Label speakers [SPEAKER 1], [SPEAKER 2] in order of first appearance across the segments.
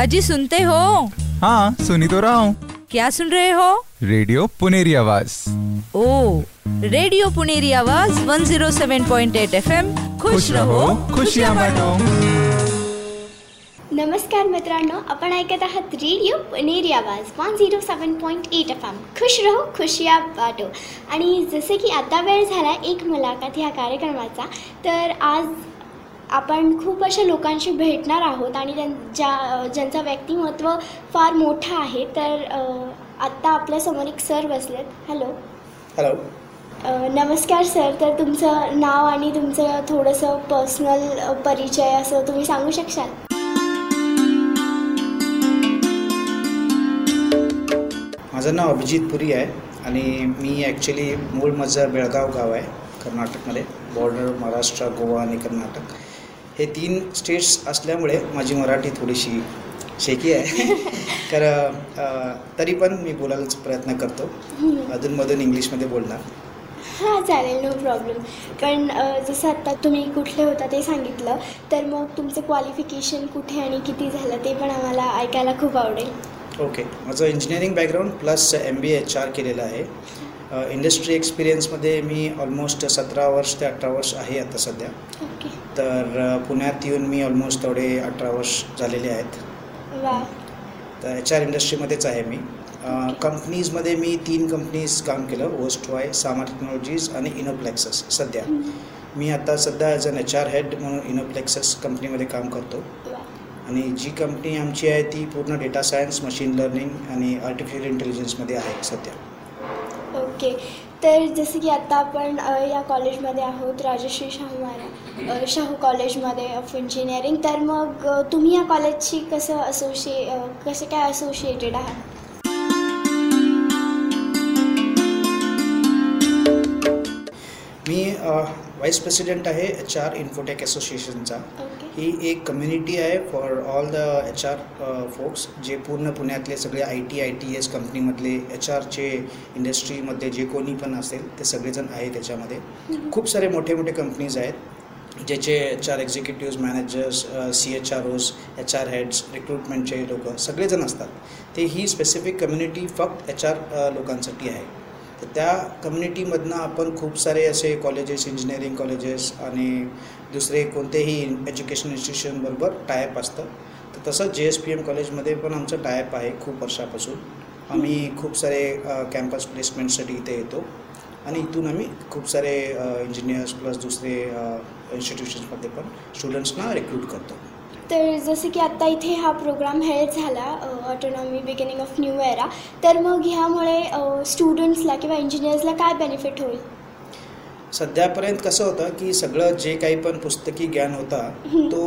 [SPEAKER 1] अजी सुनते हो?
[SPEAKER 2] हाँ सुनी तो रहा हूँ।
[SPEAKER 1] क्या सुन रहे हो?
[SPEAKER 2] रेडियो पुनेरी आवाज।
[SPEAKER 1] ओ रेडियो पुणेरी आवाज 107.8 एफएम। खुश रहो
[SPEAKER 2] खुशियाँ बांटो।
[SPEAKER 3] नमस्कार मित्रांनो आपण ऐकत आहात radio Puneri Awaaz one zero seven point eight F M खुश रहो खुशिया बाटो. आणि जसे की आता वेळ झाला एक मुलाखत ह्या कार्यक्रमाचा तर आज आपण खूप अशा लोकांशी भेटणार आहोत आणि ज्या ज्यांचं व्यक्तिमत्व फार मोठं आहे तर आत्ता आपल्यासमोर एक सर बसलेत. हॅलो
[SPEAKER 4] हॅलो
[SPEAKER 3] नमस्कार सर. तर तुमचं नाव आणि तुमचं थोडंसं पर्सनल परिचय असं तुम्ही सांगू शकशाल?
[SPEAKER 4] माझं नाव अभिजित पुरी आहे आणि मी ॲक्च्युली मूळ माझं बेळगाव गाव आहे कर्नाटकमध्ये. बॉर्डर महाराष्ट्र गोवा आणि कर्नाटक. हे तीन स्टेट्स असल्यामुळे माझी मराठी थोडीशी शेकी आहे. तर तरी पण मी बोलायलाच प्रयत्न करतो. अधूनमधून इंग्लिशमध्ये बोलणार.
[SPEAKER 3] हां चालेल नो प्रॉब्लेम पण जसं आत्ता तुम्ही कुठले होता ते सांगितलं तर मग तुमचं क्वालिफिकेशन कुठे आणि किती झालं ते पण आम्हाला ऐकायला खूप आवडेल.
[SPEAKER 4] ओके माझं engineering background plus M B H R केलेलं आहे. इंडस्ट्री एक्सपिरियन्समध्ये मी ऑलमोस्ट सतरा वर्ष ते अठरा वर्ष आहे आता सध्या.
[SPEAKER 3] ओके.
[SPEAKER 4] तर पुण्यात येऊन मी ऑलमोस्ट तेवढे अठरा वर्ष झालेले आहेत. तर एच आर इंडस्ट्रीमध्येच आहे मी. कंपनीजमध्ये मी तीन कंपनीज काम केलं ओस्ट वाय सामा टेक्नॉलॉजीज आणि इनोप्लेक्सस सध्या. मी आता सध्या as an H R head म्हणून इनोप्लेक्सस कंपनीमध्ये काम करतो. आणि जी कंपनी आमची आहे ती पूर्ण डेटा सायन्स मशीन लर्निंग आणि आर्टिफिशियल इंटेलिजन्समध्ये आहे सध्या.
[SPEAKER 3] ओके. तर जसं की आत्ता आपण या कॉलेजमध्ये आहोत राजश्री शाहू महाराज शाहू कॉलेजमध्ये ऑफ इंजिनिअरिंग तर मग तुम्ही या कॉलेजशी कसं असोशिए कसं काय असोशिएटेड आहात?
[SPEAKER 4] मी व्हाईस प्रेसिडेंट आहे एच आर इन्फोटेक असोसिएशनचा ही एक कम्युनिटी आहे for all the H R folks जे पूर्ण पुण्यातले सगळे I T I T S कंपनीमधले H आरचे इंडस्ट्रीमध्ये जे कोणी पण असेल ते सगळेजण आहे त्याच्यामध्ये. खूप सारे मोठे मोठे कंपनीज आहेत ज्याचे H R executives managers C H R Os H R heads रिक्रुटमेंटचे लोक सगळेजण असतात. ते ही स्पेसिफिक कम्युनिटी फक्त एच आर लोकांसाठी आहे. तर त्या कम्युनिटीमधनं आपण खूप सारे असे कॉलेजेस इंजिनिअरिंग कॉलेजेस आणि दुसरे कोणतेही एज्युकेशन इन्स्टिट्यूशनबरोबर टायअप असतं. तर तसंच जे एस पी एम कॉलेजमध्ये पण आमचं टायअप आहे खूप वर्षापासून. आम्ही खूप सारे कॅम्पस प्लेसमेंटसाठी इथे येतो. आणि इथून आम्ही खूप सारे इंजिनियर्स प्लस दुसरे इन्स्टिट्यूशन्समध्ये पण स्टुडंट्सना रिक्रूट करतो.
[SPEAKER 3] तर जसं की आत्ता इथे हा प्रोग्राम हेल्ड झाला autonomy beginning of new era तर मग ह्यामुळे स्टुडंट्सला किंवा इंजिनियर्सला काय बेनिफिट होईल?
[SPEAKER 4] सध्यापर्यंत कसं होतं की सगळं जे काही पण पुस्तकी ज्ञान होता तो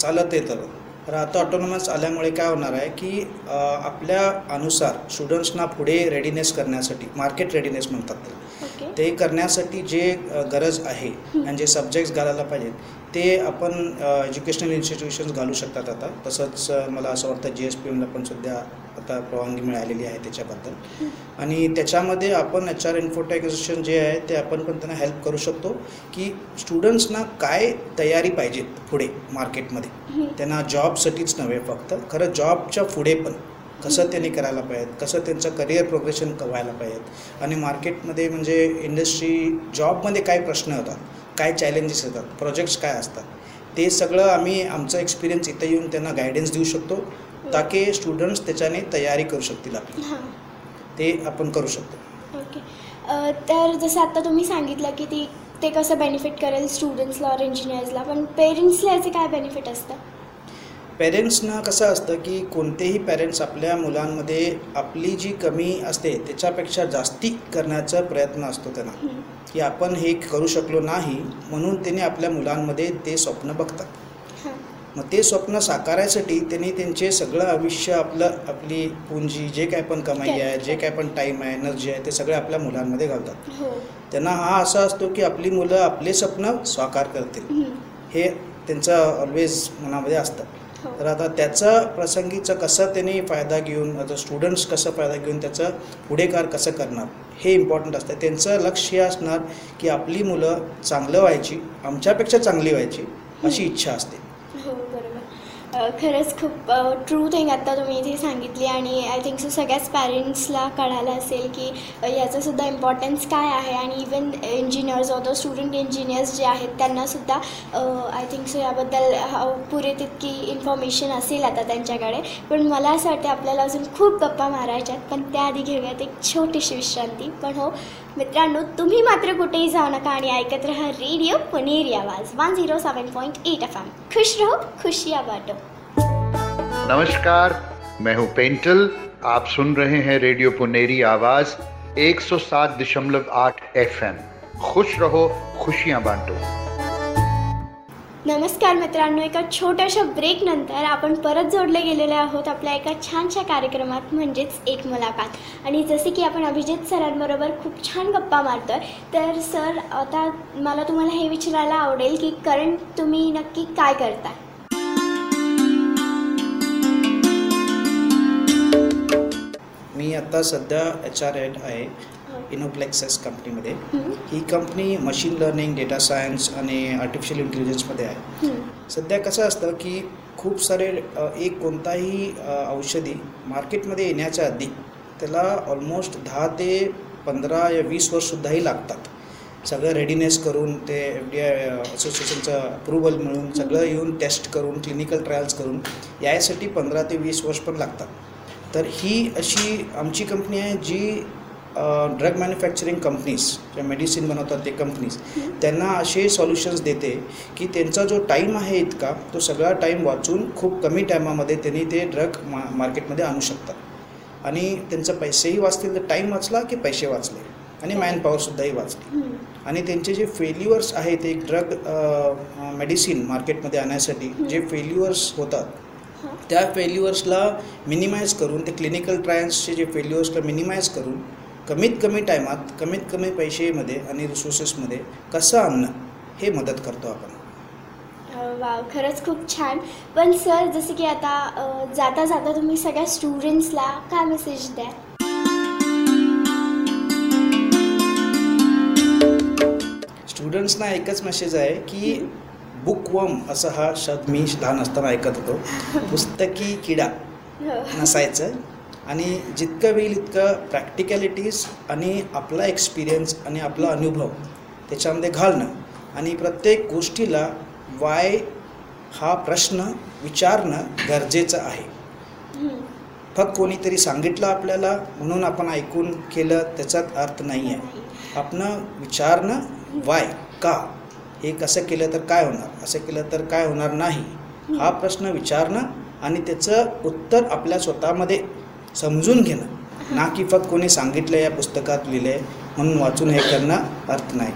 [SPEAKER 4] चालत येतं. तर आता ऑटोनॉमस आल्यामुळे काय होणार आहे की आपल्या अनुसार स्टुडंट्सना पुढे रेडीनेस करण्यासाठी मार्केट रेडीनेस म्हणतात ते करण्यासाठी जे गरज आहे आणि जे सब्जेक्ट्स घालायला पाहिजेत ते आपण एज्युकेशनल इन्स्टिट्यूशन्स घालू शकतात आता. तसंच मला असं वाटतं जी एस पी एमला पण सध्या आता परवानगी मिळालेली आहे त्याच्याबद्दल. आणि त्याच्यामध्ये आपण एच आर इन्फोटेक्झेशन जे आहे ते आपण पण त्यांना हेल्प करू शकतो की स्टुडंट्सना काय तयारी पाहिजेत पुढे मार्केटमध्ये त्यांना जॉबसाठीच नव्हे फक्त खरं जॉबच्या पुढे पण. कसं त्यांनी करायला पाहिजेत कसं त्यांचं करिअर प्रोग्रेशन व्हायला पाहिजेत. आणि मार्केटमध्ये म्हणजे इंडस्ट्री जॉबमध्ये काय प्रश्न होतात? काय चॅलेंजेस येतात प्रोजेक्ट्स काय असतात ते सगळं आम्ही आमचा एक्सपिरियन्स इथं येऊन त्यांना गायडन्स देऊ शकतो ताकी स्टुडंट्स त्याच्याने तयारी करू शकतील आपली.
[SPEAKER 3] हां.
[SPEAKER 4] ते आपण करू शकतो.
[SPEAKER 3] ओके. तर जसं आत्ता तुम्ही सांगितलं की ती ते कसं बेनिफिट करेल स्टुडंट्सला और इंजिनियर्सला पण पेरेंट्सला याचे काय बेनिफिट असतं
[SPEAKER 4] पेरेंट्सना कसं असतं की कोणतेही पेरेंट्स आपल्या मुलांमध्ये आपली जी कमी असते त्याच्यापेक्षा जास्ती करण्याचा प्रयत्न असतो त्यांना. की आपण हे करू शकलो नाही म्हणून त्यांनी आपल्या मुलांमध्ये ते स्वप्न बघतात. मग ते स्वप्न साकारायसाठी त्यांनी त्यांचे सगळं आयुष्य आपलं आपली पुंजी जे काय पण कमाई आहे जे काय पण टाईम आहे एनर्जी आहे ते सगळे आपल्या मुलांमध्ये घालतात.
[SPEAKER 3] हो.
[SPEAKER 4] त्यांना हा असा असतो की आपली मुलं आपले स्वप्न साकार करतील.
[SPEAKER 3] हं.
[SPEAKER 4] त्यांचं ऑलवेज मनामध्ये असतं. तर आता त्याचं प्रसंगीचं कसं त्यांनी फायदा घेऊन आता स्टुडंट्स कसं फायदा घेऊन त्याचं पुढेकार कसं करणार हे इम्पॉर्टंट असतं. त्यांचं लक्ष हे असणार की आपली मुलं चांगलं व्हायची आमच्यापेक्षा चांगली व्हायची अशी इच्छा असते.
[SPEAKER 3] हो. खरंच खूप ट्रू थिंग आत्ता तुम्ही इथे सांगितली आणि आय थिंक सो सगळ्याच पॅरेंट्सला कळालं असेल की याचंसुद्धा इम्पॉर्टन्स काय आहे आणि even engineers or student engineers जे आहेत त्यांनासुद्धा आय थिंक सो याबद्दल पुरे तितकी इन्फॉर्मेशन असेल आता त्यांच्याकडे. पण मला असं वाटतं आपल्याला अजून खूप गप्पा मारायच्यात पण त्याआधी घेऊयात एक छोटीशी विश्रांती. पण हो मित्रांनो तुम्ही मात्र कुठेही जाऊ नका आणि ऐकत रहा radio Puneri Awaaz one zero seven point eight F M खुश रहो, खुशियाँ बांटो।
[SPEAKER 5] नमस्कार, मैं हूँ पेंटल। आप सुन रहे हैं रेडियो पुनेरी आवाज़ 107.8 एफएम। खुश रहो, खुशियाँ बांटो।
[SPEAKER 3] नमस्कार मित्रांनो एका छोट्याशा ब्रेकनंतर आपण परत जोडले गेलेले आहोत आपल्या एका छानशा कार्यक्रमात म्हणजेच एक मुलाखत. आणि जसे की आपण अभिजित सरांबरोबर खूप छान गप्पा मारतोय तर सर आता मला तुम्हाला हे विचारायला आवडेल की करंट तुम्ही नक्की काय करताय?
[SPEAKER 4] मी आत्ता सध्या एच आर एड आहे. इनोप्लेक्सेस कंपनीमध्ये
[SPEAKER 3] हं,
[SPEAKER 4] ही company machine learning data science आणि आर्टिफिशियल इंटेलिजन्समध्ये आहे. सध्या कसं असतं की खूप सारे एक कोणताही औषधी मार्केटमध्ये येण्याच्या आधी त्याला ऑलमोस्ट दहा ते पंधरा या वीस वर्षसुद्धाही लागतात. सगळं रेडीनेस करून ते एफ डी आय असोसिएशनचं अप्रुव्हल मिळून सगळं येऊन टेस्ट करून क्लिनिकल ट्रायल्स करून यासाठी पंधरा ते वीस वर्ष पण लागतात. तर ही अशी आमची कंपनी आहे जी ड्रग मॅन्युफॅक्चरिंग कंपनीज ज्या मेडिसिन बनवतात ते कंपनीज त्यांना असे सॉल्युशन्स देते की त्यांचा जो टाईम आहे इतका तो सगळा टाईम वाचून खूप कमी टायमामध्ये त्यांनी ते ड्रग मा मार्केटमध्ये आणू शकतात. आणि त्यांचं पैसेही वाचतील तर टाईम वाचला की पैसे वाचले. आणि मॅनपॉवरसुद्धाही वाचली. आणि त्यांचे जे फेल्युअर्स आहेत एक ड्रग मेडिसिन मार्केटमध्ये आणण्यासाठी जे फेल्युअर्स होतात. त्या फेल्युअर्सला मिनिमाइज करून ते क्लिनिकल ट्रायल्सचे जे फेल्युअर्सला मिनिमाइज करून कमीत कमी टायमात कमीत कमी पैसेमध्ये आणि रिसोर्सेसमध्ये कसं आणणं हे मदत करतो आपण.
[SPEAKER 3] वा खरंच खूप छान. पण सर जसं की आता अ, जाता जाता तुम्ही सगळ्या स्टुडंट्सला काय मेसेज द्या?
[SPEAKER 4] स्टुडंट्सना एकच मेसेज आहे की बुकवम असा हा शब्द मी लहान असताना ऐकत होतो. पुस्तकी किडा
[SPEAKER 3] हो.
[SPEAKER 4] नसायचं. आणि जितकं होईल इतकं प्रॅक्टिकॅलिटीज आणि आपला एक्सपिरियन्स आणि आपला अनुभव त्याच्यामध्ये घालणं. आणि प्रत्येक गोष्टीला वाय हा प्रश्न विचारणं गरजेचं आहे. फक्त कोणीतरी सांगितलं आपल्याला म्हणून आपण ऐकून केलं त्याचाच अर्थ नाही आहे. आपण विचारणं वाय का हे कसं केलं तर काय होणार असं केलं तर काय होणार नाही हा प्रश्न विचारणं आणि त्याचं उत्तर आपल्या स्वतःमध्ये समजून घेणं. ना की फक्त कोणी सांगितलं या पुस्तकात लिहिलं आहे म्हणून वाचून हे करणं अर्थ नाही.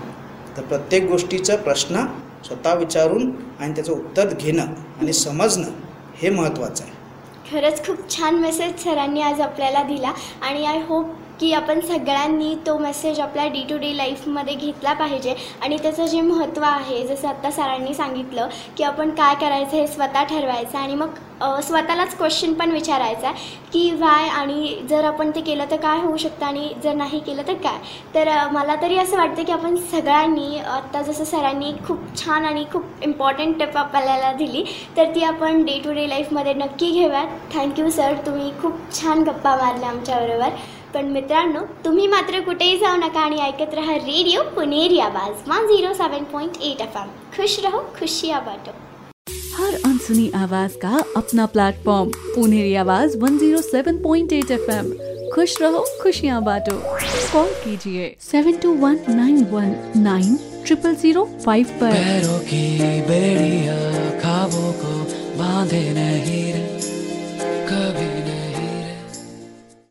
[SPEAKER 4] तर प्रत्येक गोष्टीचा प्रश्न स्वतः विचारून आणि त्याचं उत्तर घेणं आणि समजणं हे महत्त्वाचं आहे.
[SPEAKER 3] खरंच खूप छान मेसेज सरांनी आज आपल्याला दिला आणि आय होप की आपण सगळ्यांनी तो मेसेज आपल्या डे टू डे लाईफमध्ये घेतला पाहिजे. आणि त्याचं जे महत्त्व आहे जसं आत्ता सरांनी सांगितलं की आपण काय करायचं हे स्वतः ठरवायचं आणि मग स्वतःलाच क्वेश्चन पण विचारायचा की वाय आणि जर आपण ते केलं तर काय होऊ शकतं आणि जर नाही केलं तर काय? तर मला तरी असं वाटतं की आपण सगळ्यांनी आत्ता जसं सरांनी खूप छान आणि खूप इम्पॉर्टंट टिप आपल्याला दिली तर ती आपण डे टू डे लाईफमध्ये नक्की घेऊयात. थँक्यू सर तुम्ही खूप छान गप्पा मारल्या आमच्याबरोबर. पण मित्रांनो तुम्ही मात्र कुठेही जाऊ नका आणि ऐकत राहा radio Puneri Awaaz one zero seven point eight F M खुश रहो खुशिया बांटो
[SPEAKER 6] हर अनसुनी आवाज़ का अपना प्लेटफॉर्म पुनेरी आवाज़ 107.8 एफएम. खुश रहो खुशियाँ बांटो कॉल कीजिए seven two one nine one nine triple zero five पर.
[SPEAKER 7] पैरों की बेड़िया खाबों को बांधे नहीं रे